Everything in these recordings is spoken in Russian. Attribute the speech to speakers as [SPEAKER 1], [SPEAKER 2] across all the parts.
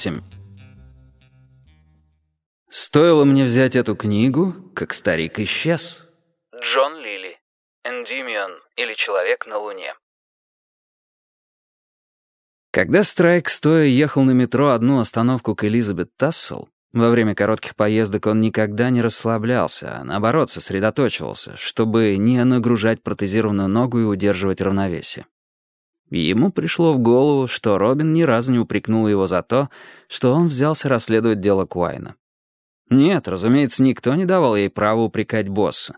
[SPEAKER 1] 8. Стоило мне взять эту книгу, как старик исчез. Джон Лили. Эндимион или Человек на Луне. Когда Страйк стоя ехал на метро одну остановку к Элизабет Тассел, во время коротких поездок он никогда не расслаблялся, а наоборот сосредоточивался, чтобы не нагружать протезированную ногу и удерживать равновесие. Ему пришло в голову, что Робин ни разу не упрекнул его за то, что он взялся расследовать дело Куайна. Нет, разумеется, никто не давал ей права упрекать босса.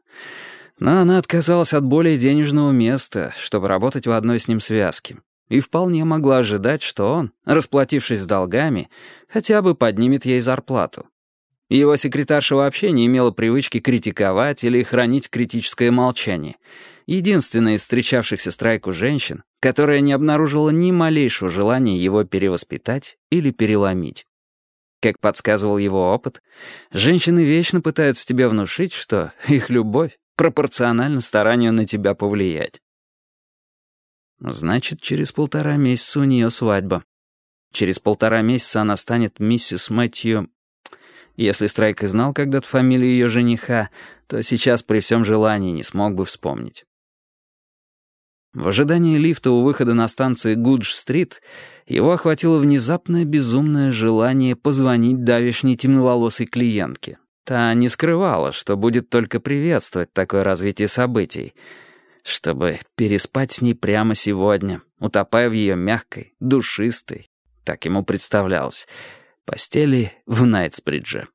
[SPEAKER 1] Но она отказалась от более денежного места, чтобы работать в одной с ним связке. И вполне могла ожидать, что он, расплатившись с долгами, хотя бы поднимет ей зарплату. Его секретарша вообще не имела привычки критиковать или хранить критическое молчание. Единственная из встречавшихся страйку женщин, которая не обнаружила ни малейшего желания его перевоспитать или переломить. Как подсказывал его опыт, женщины вечно пытаются тебе внушить, что их любовь пропорциональна старанию на тебя повлиять. Значит, через полтора месяца у нее свадьба. Через полтора месяца она станет миссис Мэтью... Если Страйк и знал когда-то фамилию ее жениха, то сейчас при всем желании не смог бы вспомнить. В ожидании лифта у выхода на станции Гудж-стрит его охватило внезапное безумное желание позвонить давешней темноволосой клиентке. Та не скрывала, что будет только приветствовать такое развитие событий, чтобы переспать с ней прямо сегодня, утопая в ее мягкой, душистой, так ему представлялось, постели в Найтсбридже.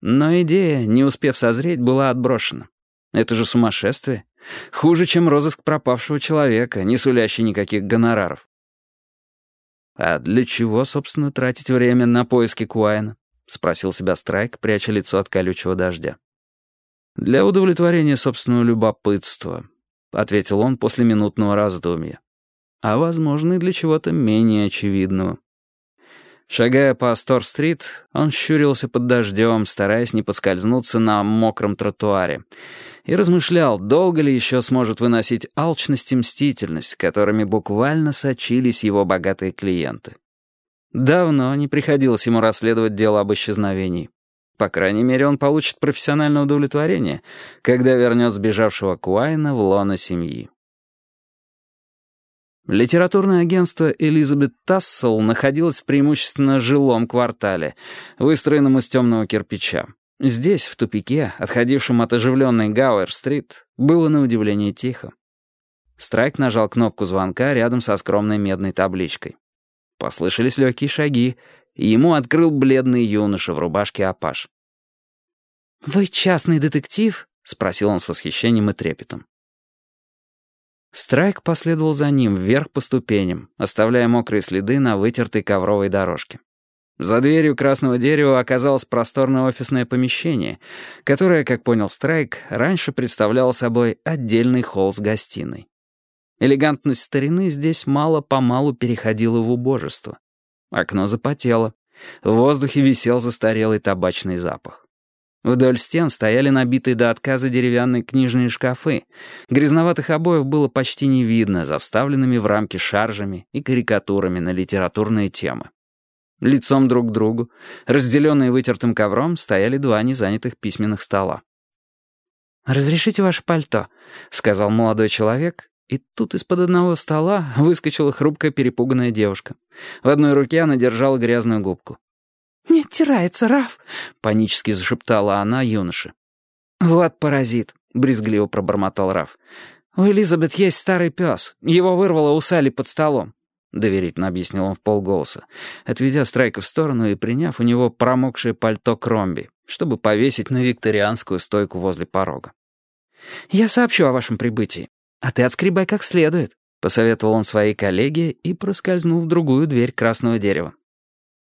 [SPEAKER 1] Но идея, не успев созреть, была отброшена. Это же сумасшествие. Хуже, чем розыск пропавшего человека, не сулящий никаких гонораров. «А для чего, собственно, тратить время на поиски Куайна?» — спросил себя Страйк, пряча лицо от колючего дождя. «Для удовлетворения собственного любопытства», — ответил он после минутного раздумья. «А, возможно, и для чего-то менее очевидного». Шагая по Астор-стрит, он щурился под дождем, стараясь не подскользнуться на мокром тротуаре, и размышлял, долго ли еще сможет выносить алчность и мстительность, которыми буквально сочились его богатые клиенты. Давно не приходилось ему расследовать дело об исчезновении. По крайней мере, он получит профессиональное удовлетворение, когда вернет сбежавшего Куайна в лоно семьи. Литературное агентство «Элизабет Тассел» находилось в преимущественно жилом квартале, выстроенном из темного кирпича. Здесь, в тупике, отходившем от оживленной Гауэр-стрит, было на удивление тихо. Страйк нажал кнопку звонка рядом со скромной медной табличкой. Послышались легкие шаги, и ему открыл бледный юноша в рубашке Апаш. «Вы частный детектив?» — спросил он с восхищением и трепетом. Страйк последовал за ним вверх по ступеням, оставляя мокрые следы на вытертой ковровой дорожке. За дверью красного дерева оказалось просторное офисное помещение, которое, как понял Страйк, раньше представляло собой отдельный холл с гостиной. Элегантность старины здесь мало-помалу переходила в убожество. Окно запотело. В воздухе висел застарелый табачный запах. Вдоль стен стояли набитые до отказа деревянные книжные шкафы. Грязноватых обоев было почти не видно за вставленными в рамки шаржами и карикатурами на литературные темы. Лицом друг к другу, разделенные вытертым ковром, стояли два незанятых письменных стола. «Разрешите ваше пальто», — сказал молодой человек, и тут из-под одного стола выскочила хрупкая перепуганная девушка. В одной руке она держала грязную губку. «Не оттирается, Раф!» — панически зашептала она юноше. «Вот паразит!» — брезгливо пробормотал Раф. «У Элизабет есть старый пес. Его вырвало у Салли под столом», — доверительно объяснил он в полголоса, отведя Страйка в сторону и приняв у него промокшее пальто Кромби, чтобы повесить на викторианскую стойку возле порога. «Я сообщу о вашем прибытии, а ты отскребай как следует», — посоветовал он своей коллеге и проскользнул в другую дверь красного дерева.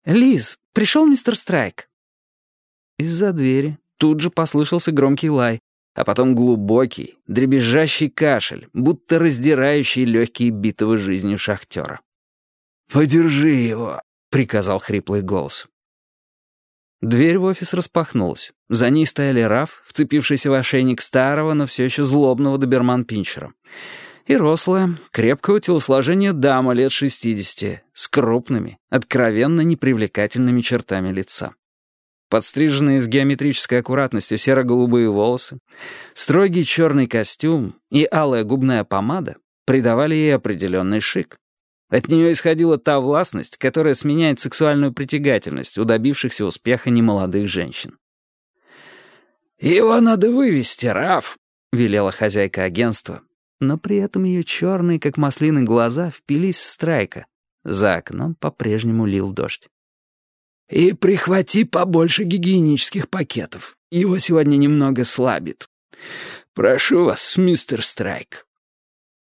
[SPEAKER 1] «Лиз, пришел мистер Страйк?» Из-за двери тут же послышался громкий лай, а потом глубокий, дребезжащий кашель, будто раздирающий легкие битого жизнью шахтера. «Подержи его», — приказал хриплый голос. Дверь в офис распахнулась. За ней стояли Раф, вцепившийся в ошейник старого, но все еще злобного доберман-пинчера. И рослая, крепкого телосложения дама лет 60, с крупными, откровенно непривлекательными чертами лица. Подстриженные с геометрической аккуратностью серо-голубые волосы, строгий черный костюм и алая губная помада придавали ей определенный шик. От нее исходила та властность, которая сменяет сексуальную притягательность у добившихся успеха немолодых женщин.
[SPEAKER 2] «Его надо вывести, Раф», — велела хозяйка агентства,
[SPEAKER 1] но при этом ее черные, как маслины, глаза впились в страйка. За окном по-прежнему лил дождь.
[SPEAKER 2] «И прихвати побольше гигиенических пакетов. Его сегодня немного слабит. Прошу вас, мистер Страйк».